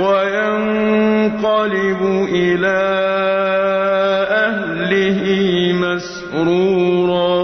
وَيَنقَلِبُ إِلَىٰ أَهْلِهِ مَسْرُورًا.